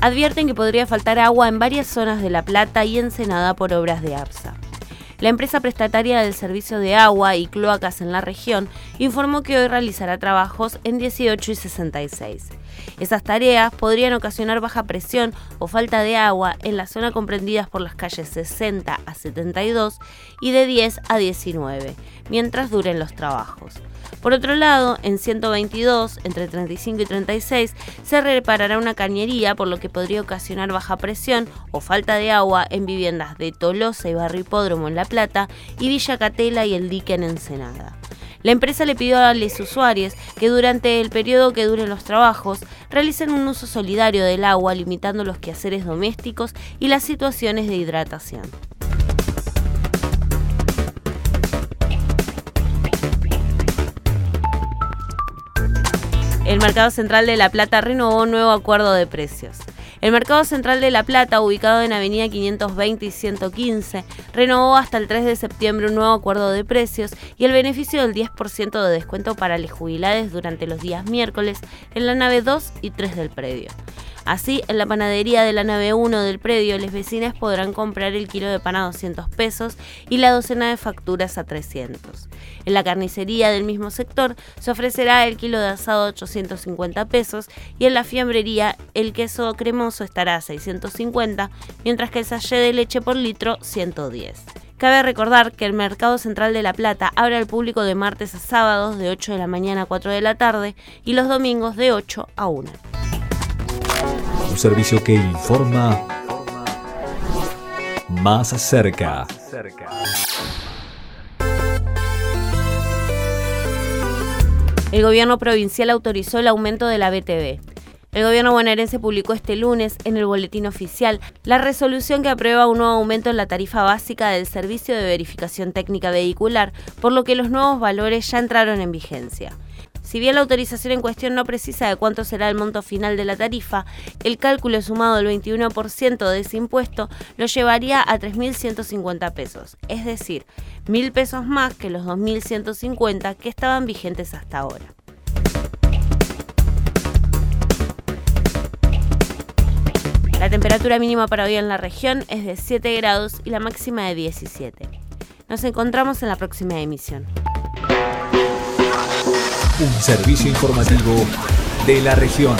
Advierten que podría faltar agua en varias zonas de La Plata y Ensenada por obras de APSA. La empresa prestataria del servicio de agua y cloacas en la región informó que hoy realizará trabajos en 18 y 66. Esas tareas podrían ocasionar baja presión o falta de agua en la zona comprendidas por las calles 60 a 72 y de 10 a 19, mientras duren los trabajos. Por otro lado, en 122, entre 35 y 36, se reparará una cañería, por lo que podría ocasionar baja presión o falta de agua en viviendas de Tolosa y Barrio Hipódromo en La Plata y Villa Catela y el dique en Ensenada. La empresa le pidió a los usuarios que durante el periodo que duren los trabajos realicen un uso solidario del agua, limitando los quehaceres domésticos y las situaciones de hidratación. el Mercado Central de La Plata renovó un nuevo acuerdo de precios. El Mercado Central de La Plata, ubicado en Avenida 520 y 115, renovó hasta el 3 de septiembre un nuevo acuerdo de precios y el beneficio del 10% de descuento para los jubilados durante los días miércoles en la nave 2 y 3 del predio. Así, en la panadería de la nave 1 del predio, los vecinos podrán comprar el kilo de pan a 200 pesos y la docena de facturas a 300. En la carnicería del mismo sector se ofrecerá el kilo de asado a 850 pesos y en la fiambrería el queso cremoso estará a 650, mientras que el sachet de leche por litro 110. Cabe recordar que el Mercado Central de La Plata abre al público de martes a sábados de 8 de la mañana a 4 de la tarde y los domingos de 8 a 1 servicio que informa más cerca. El gobierno provincial autorizó el aumento de la BTV. El gobierno bonaerense publicó este lunes en el boletín oficial la resolución que aprueba un nuevo aumento en la tarifa básica del servicio de verificación técnica vehicular, por lo que los nuevos valores ya entraron en vigencia. Si bien la autorización en cuestión no precisa de cuánto será el monto final de la tarifa, el cálculo sumado del 21% de ese impuesto lo llevaría a 3.150 pesos, es decir, 1.000 pesos más que los 2.150 que estaban vigentes hasta ahora. La temperatura mínima para hoy en la región es de 7 grados y la máxima de 17. Nos encontramos en la próxima emisión un servicio informativo de la región.